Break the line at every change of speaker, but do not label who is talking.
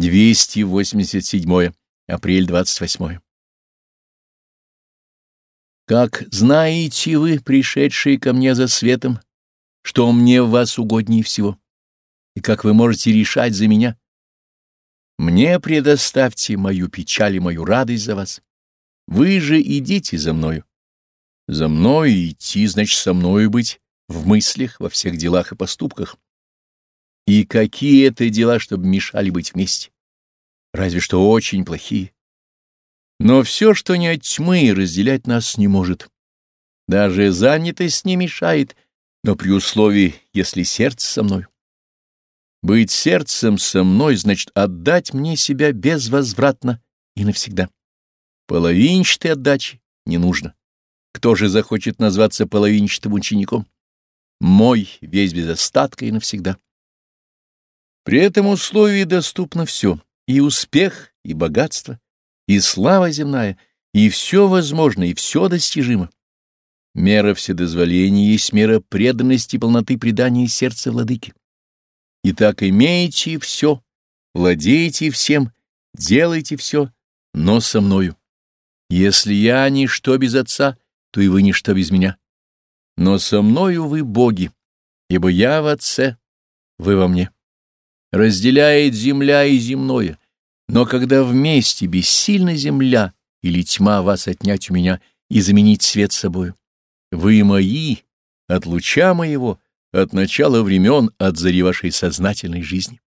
287 апрель 28 Как знаете вы, пришедшие ко мне за светом, что мне в вас угоднее всего, и как вы можете решать за меня? Мне предоставьте мою печаль и мою радость за вас. Вы же идите за мною. За мной идти, значит, со мною быть в мыслях, во всех делах и поступках. И какие это дела, чтобы мешали быть вместе? Разве что очень плохие. Но все, что не от тьмы, разделять нас не может. Даже занятость не мешает, но при условии, если сердце со мной. Быть сердцем со мной значит отдать мне себя безвозвратно и навсегда. Половинчатой отдачи не нужно. Кто же захочет назваться половинчатым учеником? Мой, весь без остатка и навсегда. При этом условии доступно все, и успех, и богатство, и слава земная, и все возможно, и все достижимо. Мера вседозволения есть мера преданности и полноты предания сердца владыки. Итак, имеете все, владеете всем, делайте все, но со мною. Если я ничто без Отца, то и вы ничто без меня. Но со мною вы боги, ибо я в Отце, вы во мне. Разделяет земля и земное, но когда вместе бессильна земля или тьма вас отнять у меня и заменить свет собою, вы мои, от луча моего, от начала времен, от зари вашей сознательной жизни.